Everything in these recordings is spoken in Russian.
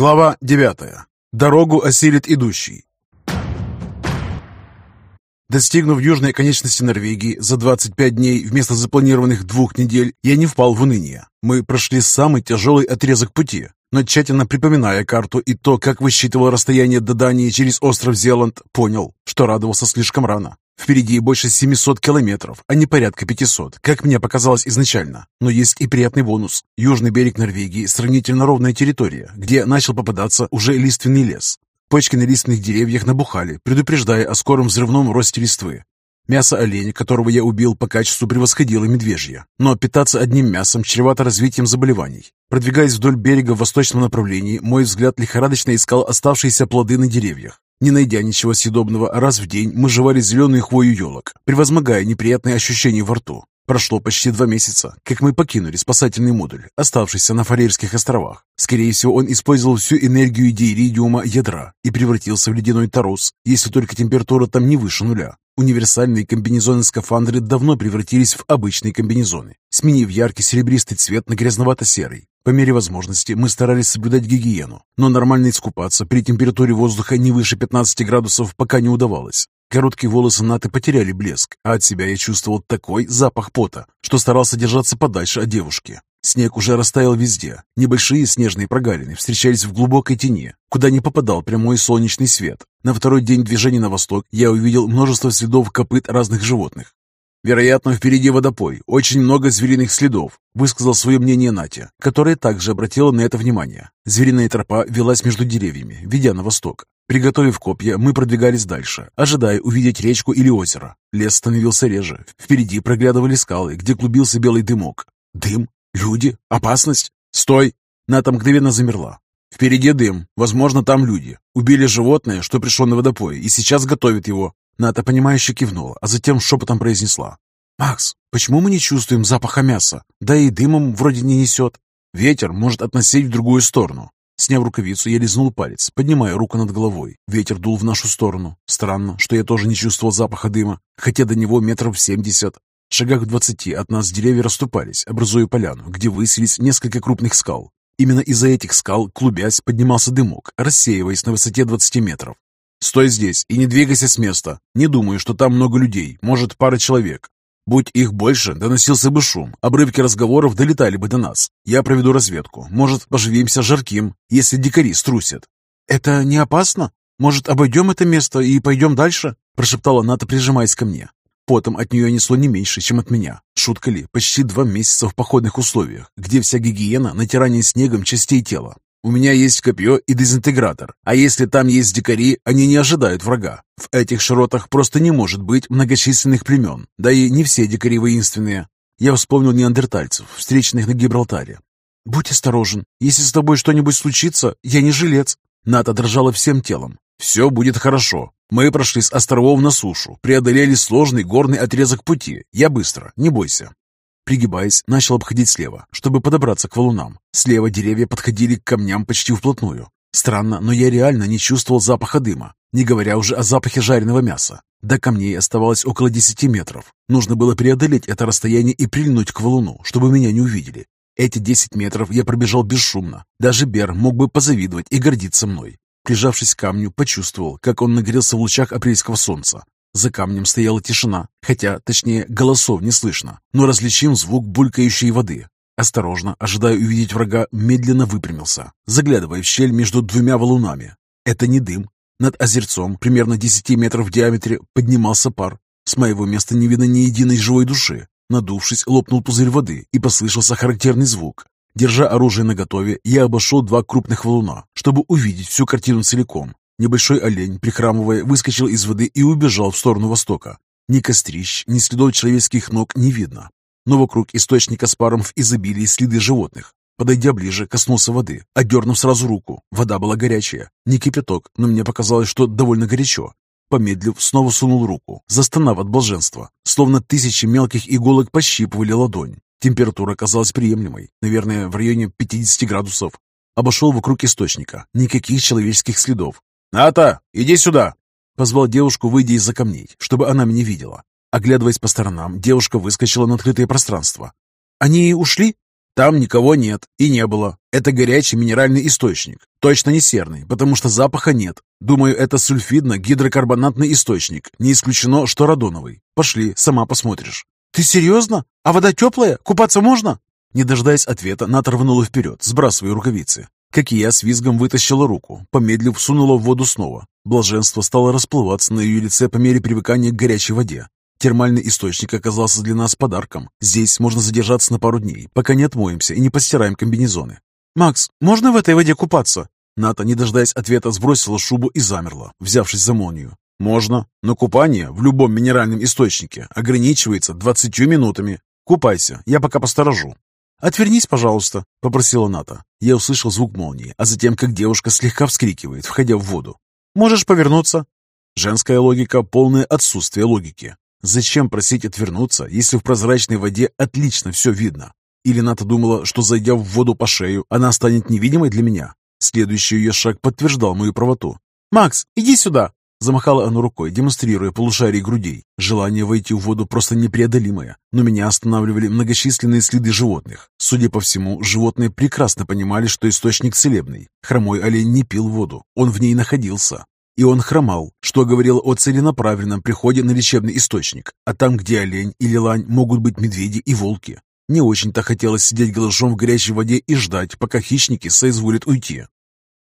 Глава 9. Дорогу осилит идущий. Достигнув южной конечности Норвегии за 25 дней вместо запланированных двух недель, я не впал в уныние. Мы прошли самый тяжелый отрезок пути, но тщательно припоминая карту и то, как высчитывал расстояние до Дании через остров Зеланд, понял, что радовался слишком рано. Впереди больше 700 километров, а не порядка 500, как мне показалось изначально. Но есть и приятный бонус. Южный берег Норвегии – сравнительно ровная территория, где начал попадаться уже лиственный лес. Почки на лиственных деревьях набухали, предупреждая о скором взрывном росте листвы. Мясо оленя, которого я убил, по качеству превосходило медвежье. Но питаться одним мясом чревато развитием заболеваний. Продвигаясь вдоль берега в восточном направлении, мой взгляд лихорадочно искал оставшиеся плоды на деревьях. Не найдя ничего съедобного, раз в день мы жевали зеленую хвою елок, превозмогая неприятные ощущения во рту. Прошло почти два месяца, как мы покинули спасательный модуль, оставшийся на Фарерских островах. Скорее всего, он использовал всю энергию дииридиума ядра и превратился в ледяной торос, если только температура там не выше нуля. Универсальные комбинезоны-скафандры давно превратились в обычные комбинезоны, сменив яркий серебристый цвет на грязновато-серый. По мере возможности мы старались соблюдать гигиену, но нормально искупаться при температуре воздуха не выше 15 градусов пока не удавалось. Короткие волосы Наты потеряли блеск, а от себя я чувствовал такой запах пота, что старался держаться подальше от девушки. Снег уже растаял везде. Небольшие снежные прогалины встречались в глубокой тени, куда не попадал прямой солнечный свет. На второй день движения на восток я увидел множество следов копыт разных животных. «Вероятно, впереди водопой. Очень много звериных следов», — высказал свое мнение Натя, которая также обратила на это внимание. Звериная тропа велась между деревьями, ведя на восток. Приготовив копья, мы продвигались дальше, ожидая увидеть речку или озеро. Лес становился реже. Впереди проглядывали скалы, где клубился белый дымок. Дым? Люди? Опасность? Стой! Ната мгновенно замерла. Впереди дым. Возможно, там люди. Убили животное, что пришло на водопой, и сейчас готовят его. Ната, понимающе кивнула, а затем шепотом произнесла. «Макс, почему мы не чувствуем запаха мяса? Да и дымом вроде не несет. Ветер может относить в другую сторону». Сняв рукавицу, я лизнул палец, поднимая руку над головой. Ветер дул в нашу сторону. Странно, что я тоже не чувствовал запаха дыма, хотя до него метров семьдесят. В шагах двадцати от нас деревья расступались, образуя поляну, где высились несколько крупных скал. Именно из-за этих скал, клубясь, поднимался дымок, рассеиваясь на высоте двадцати метров. «Стой здесь и не двигайся с места. Не думаю, что там много людей, может, пара человек. Будь их больше, доносился бы шум, обрывки разговоров долетали бы до нас. Я проведу разведку. Может, поживимся жарким, если дикари струсят». «Это не опасно? Может, обойдем это место и пойдем дальше?» прошептала Ната, прижимаясь ко мне. Потом от нее несло не меньше, чем от меня. Шутка ли, почти два месяца в походных условиях, где вся гигиена, натирание снегом частей тела. У меня есть копье и дезинтегратор, а если там есть дикари, они не ожидают врага. В этих широтах просто не может быть многочисленных племен, да и не все дикари воинственные. Я вспомнил неандертальцев, встреченных на Гибралтаре. «Будь осторожен, если с тобой что-нибудь случится, я не жилец». Ната дрожала всем телом. «Все будет хорошо. Мы прошли с островов на сушу, преодолели сложный горный отрезок пути. Я быстро, не бойся». Пригибаясь, начал обходить слева, чтобы подобраться к валунам. Слева деревья подходили к камням почти вплотную. Странно, но я реально не чувствовал запаха дыма, не говоря уже о запахе жареного мяса. До камней оставалось около десяти метров. Нужно было преодолеть это расстояние и прильнуть к валуну, чтобы меня не увидели. Эти десять метров я пробежал бесшумно. Даже Бер мог бы позавидовать и гордиться мной. Прижавшись к камню, почувствовал, как он нагрелся в лучах апрельского солнца. За камнем стояла тишина, хотя, точнее, голосов не слышно, но различим звук булькающей воды. Осторожно, ожидая увидеть врага, медленно выпрямился, заглядывая в щель между двумя валунами. Это не дым. Над озерцом, примерно 10 метров в диаметре, поднимался пар. С моего места не видно ни единой живой души. Надувшись, лопнул пузырь воды, и послышался характерный звук. Держа оружие наготове, я обошел два крупных валуна, чтобы увидеть всю картину целиком. Небольшой олень, прихрамывая, выскочил из воды и убежал в сторону востока. Ни кострищ, ни следов человеческих ног не видно. Но вокруг источника с паром в изобилии следы животных. Подойдя ближе, коснулся воды, отдернув сразу руку. Вода была горячая. Не кипяток, но мне показалось, что довольно горячо. Помедлив, снова сунул руку, застонав от блаженства. Словно тысячи мелких иголок пощипывали ладонь. Температура казалась приемлемой, наверное, в районе 50 градусов. Обошел вокруг источника. Никаких человеческих следов. «Ната, иди сюда!» Позвал девушку, выйдя из-за камней, чтобы она меня видела. Оглядываясь по сторонам, девушка выскочила на открытое пространство. «Они ушли?» Там никого нет и не было. Это горячий минеральный источник. Точно не серный, потому что запаха нет. Думаю, это сульфидно-гидрокарбонатный источник. Не исключено, что радоновый. Пошли, сама посмотришь. Ты серьезно? А вода теплая? Купаться можно? Не дожидаясь ответа, Ната рванула вперед, сбрасывая рукавицы. Как и я, с визгом вытащила руку, помедлив, сунула в воду снова. Блаженство стало расплываться на ее лице по мере привыкания к горячей воде. Термальный источник оказался для нас подарком. Здесь можно задержаться на пару дней, пока не отмоемся и не постираем комбинезоны. «Макс, можно в этой воде купаться?» Ната, не дожидаясь ответа, сбросила шубу и замерла, взявшись за молнию. «Можно, но купание в любом минеральном источнике ограничивается двадцатью минутами. Купайся, я пока посторожу». «Отвернись, пожалуйста», — попросила Ната. Я услышал звук молнии, а затем, как девушка слегка вскрикивает, входя в воду. «Можешь повернуться». Женская логика — полное отсутствие логики. Зачем просить отвернуться, если в прозрачной воде отлично все видно? Или Ната думала, что, зайдя в воду по шею, она станет невидимой для меня? Следующий ее шаг подтверждал мою правоту. «Макс, иди сюда!» Замахала она рукой, демонстрируя полушарий грудей. Желание войти в воду просто непреодолимое, но меня останавливали многочисленные следы животных. Судя по всему, животные прекрасно понимали, что источник целебный. Хромой олень не пил воду, он в ней находился. И он хромал, что говорило о целенаправленном приходе на лечебный источник. А там, где олень или лань, могут быть медведи и волки. Не очень-то хотелось сидеть голышом в горячей воде и ждать, пока хищники соизволят уйти.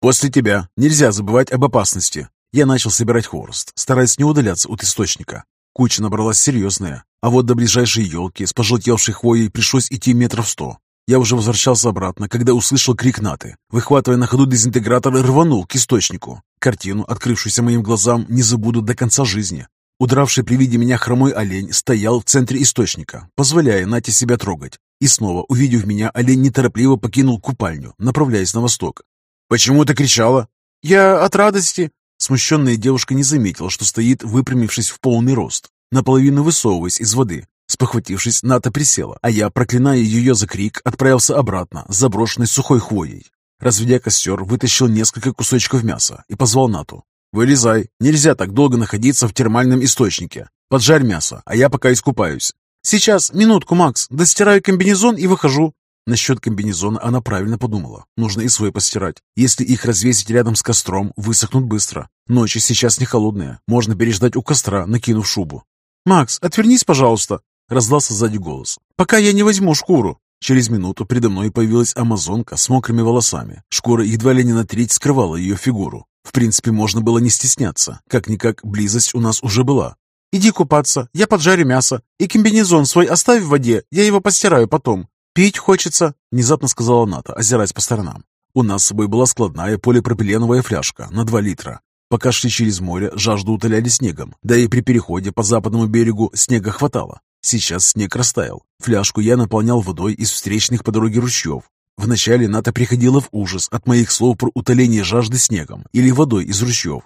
«После тебя нельзя забывать об опасности». Я начал собирать хворост, стараясь не удаляться от источника. Куча набралась серьезная, а вот до ближайшей елки с пожелтевшей хвоей пришлось идти метров сто. Я уже возвращался обратно, когда услышал крик Наты. Выхватывая на ходу дезинтегратор, рванул к источнику. Картину, открывшуюся моим глазам, не забуду до конца жизни. Удравший при виде меня хромой олень стоял в центре источника, позволяя Нате себя трогать. И снова, увидев меня, олень неторопливо покинул купальню, направляясь на восток. «Почему ты кричала?» «Я от радости». Смущенная девушка не заметила, что стоит, выпрямившись в полный рост, наполовину высовываясь из воды. Спохватившись, Ната присела, а я, проклиная ее за крик, отправился обратно, заброшенной сухой хвоей. Разведя костер, вытащил несколько кусочков мяса и позвал Нату. «Вылезай, нельзя так долго находиться в термальном источнике. Поджарь мясо, а я пока искупаюсь». «Сейчас, минутку, Макс, достираю комбинезон и выхожу». Насчет комбинезона она правильно подумала. Нужно и свой постирать. Если их развесить рядом с костром, высохнут быстро. Ночи сейчас не холодные. Можно переждать у костра, накинув шубу. «Макс, отвернись, пожалуйста», Раздался сзади голос. «Пока я не возьму шкуру!» Через минуту передо мной появилась амазонка с мокрыми волосами. Шкура едва ли не на треть скрывала ее фигуру. В принципе, можно было не стесняться. Как-никак, близость у нас уже была. «Иди купаться, я поджарю мясо. И комбинезон свой оставь в воде, я его постираю потом. Пить хочется», — внезапно сказала Ната, озираясь по сторонам. У нас с собой была складная полипропиленовая фляжка на 2 литра. Пока шли через море, жажду утоляли снегом, да и при переходе по западному берегу снега хватало. Сейчас снег растаял. Фляжку я наполнял водой из встречных по дороге ручьев. Вначале Ната приходила в ужас от моих слов про утоление жажды снегом или водой из ручьев.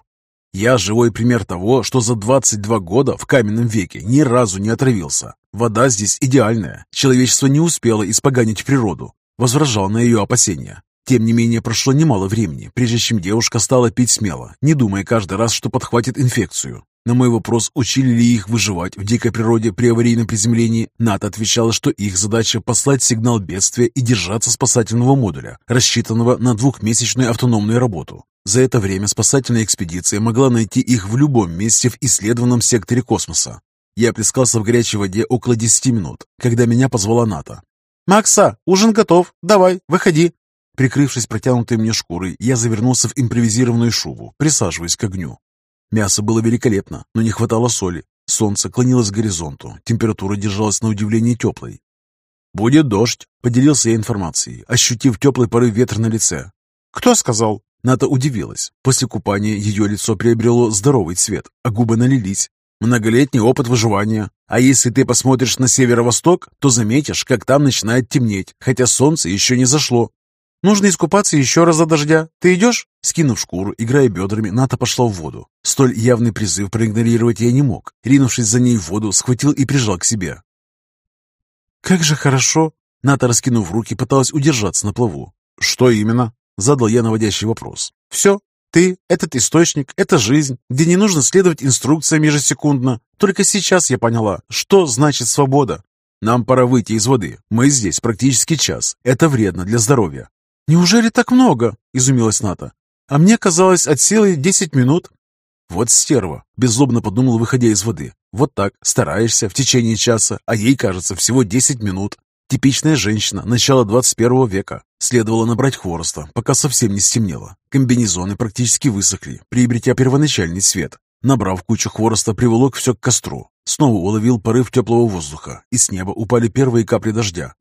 Я живой пример того, что за 22 года в каменном веке ни разу не отравился. Вода здесь идеальная. Человечество не успело испоганить природу. Возражал на ее опасения. Тем не менее, прошло немало времени, прежде чем девушка стала пить смело, не думая каждый раз, что подхватит инфекцию. На мой вопрос, учили ли их выживать в дикой природе при аварийном приземлении, НАТО отвечала, что их задача послать сигнал бедствия и держаться спасательного модуля, рассчитанного на двухмесячную автономную работу. За это время спасательная экспедиция могла найти их в любом месте в исследованном секторе космоса. Я плескался в горячей воде около 10 минут, когда меня позвала НАТО. «Макса, ужин готов. Давай, выходи». Прикрывшись протянутой мне шкурой, я завернулся в импровизированную шубу, присаживаясь к огню. Мясо было великолепно, но не хватало соли. Солнце клонилось к горизонту, температура держалась на удивление теплой. «Будет дождь», — поделился я информацией, ощутив теплый порыв ветра на лице. «Кто сказал?» Ната удивилась. После купания ее лицо приобрело здоровый цвет, а губы налились. Многолетний опыт выживания. А если ты посмотришь на северо-восток, то заметишь, как там начинает темнеть, хотя солнце еще не зашло. Нужно искупаться еще раз за дождя. Ты идешь?» Скинув шкуру, играя бедрами, Ната пошла в воду. Столь явный призыв проигнорировать я не мог. Ринувшись за ней в воду, схватил и прижал к себе. «Как же хорошо!» Ната, раскинув руки, пыталась удержаться на плаву. «Что именно?» Задал я наводящий вопрос. «Все. Ты, этот источник, это жизнь, где не нужно следовать инструкциям ежесекундно. Только сейчас я поняла, что значит свобода. Нам пора выйти из воды. Мы здесь практически час. Это вредно для здоровья». «Неужели так много?» – изумилась Ната. «А мне казалось от силы десять минут». «Вот стерва», – беззлобно подумал, выходя из воды. «Вот так, стараешься в течение часа, а ей кажется всего десять минут. Типичная женщина начала 21 века. Следовало набрать хвороста, пока совсем не стемнело. Комбинезоны практически высохли, приобретя первоначальный цвет. Набрав кучу хвороста, приволок все к костру. Снова уловил порыв теплого воздуха, и с неба упали первые капли дождя.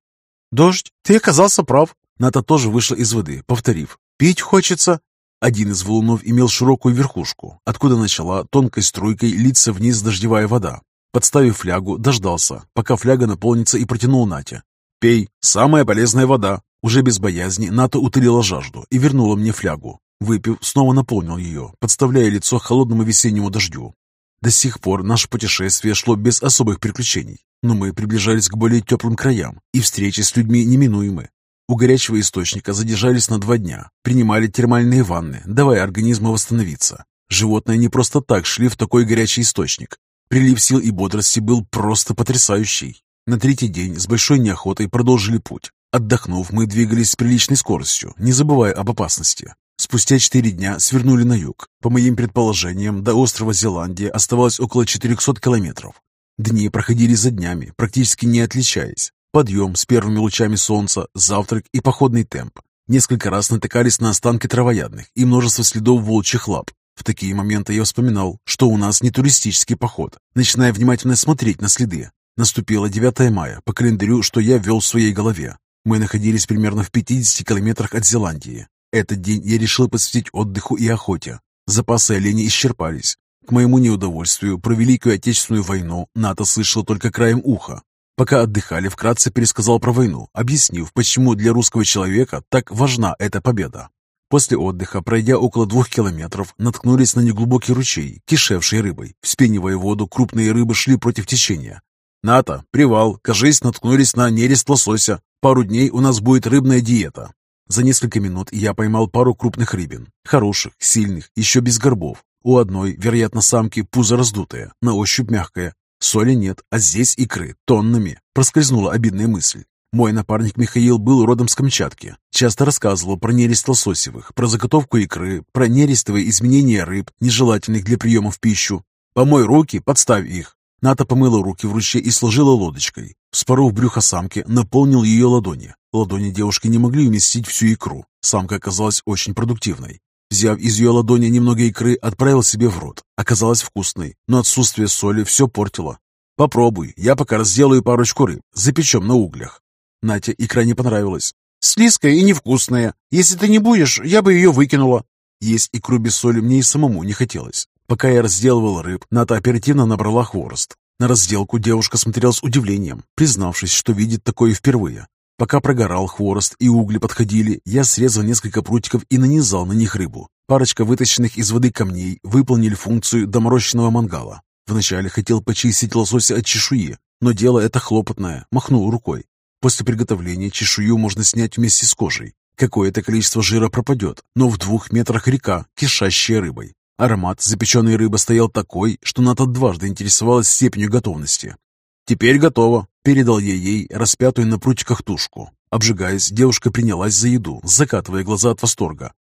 «Дождь, ты оказался прав!» Ната тоже вышла из воды, повторив. «Пить хочется!» Один из валунов имел широкую верхушку, откуда начала тонкой струйкой литься вниз дождевая вода. Подставив флягу, дождался, пока фляга наполнится и протянул Нате. «Пей, самая полезная вода!» Уже без боязни Ната утолила жажду и вернула мне флягу. Выпив, снова наполнил ее, подставляя лицо холодному весеннему дождю. До сих пор наше путешествие шло без особых приключений, но мы приближались к более теплым краям, и встречи с людьми неминуемы. У горячего источника задержались на два дня, принимали термальные ванны, давая организму восстановиться. Животные не просто так шли в такой горячий источник. Прилив сил и бодрости был просто потрясающий. На третий день с большой неохотой продолжили путь. Отдохнув, мы двигались с приличной скоростью, не забывая об опасности. Спустя четыре дня свернули на юг. По моим предположениям, до острова Зеландия оставалось около 400 километров. Дни проходили за днями, практически не отличаясь. Подъем с первыми лучами солнца, завтрак и походный темп. Несколько раз натыкались на останки травоядных и множество следов волчьих лап. В такие моменты я вспоминал, что у нас не туристический поход, начиная внимательно смотреть на следы, Наступило 9 мая, по календарю, что я вел в своей голове. Мы находились примерно в 50 километрах от Зеландии. Этот день я решил посвятить отдыху и охоте. Запасы оленей исчерпались. К моему неудовольствию про Великую Отечественную войну НАТО слышал только краем уха. Пока отдыхали, вкратце пересказал про войну, объяснив, почему для русского человека так важна эта победа. После отдыха, пройдя около двух километров, наткнулись на неглубокий ручей, кишевший рыбой. Вспенивая воду, крупные рыбы шли против течения. «Ната, привал, кажись, наткнулись на нерест лосося. Пару дней у нас будет рыбная диета». За несколько минут я поймал пару крупных рыбин. Хороших, сильных, еще без горбов. У одной, вероятно, самки, пузо раздутое, на ощупь мягкое. Соли нет, а здесь икры, тоннами. Проскользнула обидная мысль. Мой напарник Михаил был родом с Камчатки. Часто рассказывал про нерест лососевых, про заготовку икры, про нерестовые изменения рыб, нежелательных для приема в пищу. «Помой руки, подставь их. Ната помыла руки в ручье и сложила лодочкой. Вспоров брюхо самки, наполнил ее ладони. Ладони девушки не могли уместить всю икру. Самка оказалась очень продуктивной. Взяв из ее ладони немного икры, отправил себе в рот. Оказалась вкусной, но отсутствие соли все портило. «Попробуй, я пока разделаю парочку рыб, запечем на углях». Натя икра не понравилась. «Слизкая и невкусная. Если ты не будешь, я бы ее выкинула». Есть икру без соли мне и самому не хотелось. Пока я разделывал рыб, Ната оперативно набрала хворост. На разделку девушка смотрела с удивлением, признавшись, что видит такое впервые. Пока прогорал хворост и угли подходили, я срезал несколько прутиков и нанизал на них рыбу. Парочка вытащенных из воды камней выполнили функцию доморощенного мангала. Вначале хотел почистить лосося от чешуи, но дело это хлопотное, махнул рукой. После приготовления чешую можно снять вместе с кожей. Какое-то количество жира пропадет, но в двух метрах река, кишащая рыбой. Аромат запеченной рыбы стоял такой, что Ната дважды интересовалась степенью готовности. «Теперь готово», — передал я ей распятую на прутиках тушку. Обжигаясь, девушка принялась за еду, закатывая глаза от восторга.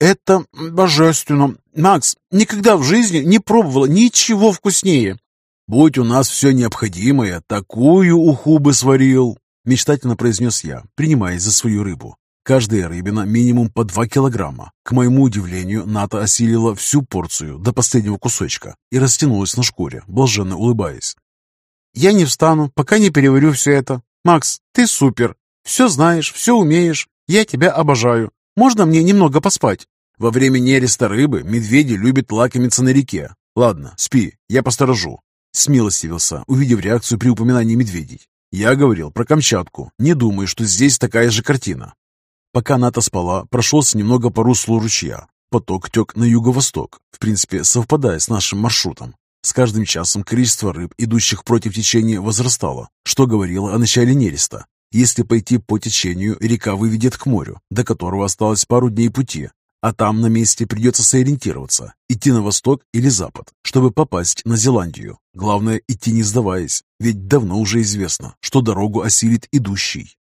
«Это божественно! Макс, никогда в жизни не пробовала ничего вкуснее!» «Будь у нас все необходимое, такую уху бы сварил!» Мечтательно произнес я, принимаясь за свою рыбу. Каждая рыбина минимум по 2 килограмма. К моему удивлению, Ната осилила всю порцию до последнего кусочка и растянулась на шкуре, блаженно улыбаясь. «Я не встану, пока не переварю все это. Макс, ты супер. Все знаешь, все умеешь. Я тебя обожаю. Можно мне немного поспать?» Во время нереста рыбы медведи любят лакомиться на реке. Ладно, спи, я посторожу. Смилостивился, увидев реакцию при упоминании медведей. Я говорил про Камчатку. Не думаю, что здесь такая же картина. Пока Ната спала, прошелся немного по руслу ручья. Поток тек на юго-восток, в принципе, совпадая с нашим маршрутом. С каждым часом количество рыб, идущих против течения, возрастало, что говорило о начале нереста. Если пойти по течению, река выведет к морю, до которого осталось пару дней пути, А там на месте придется сориентироваться, идти на восток или запад, чтобы попасть на Зеландию. Главное, идти не сдаваясь, ведь давно уже известно, что дорогу осилит идущий.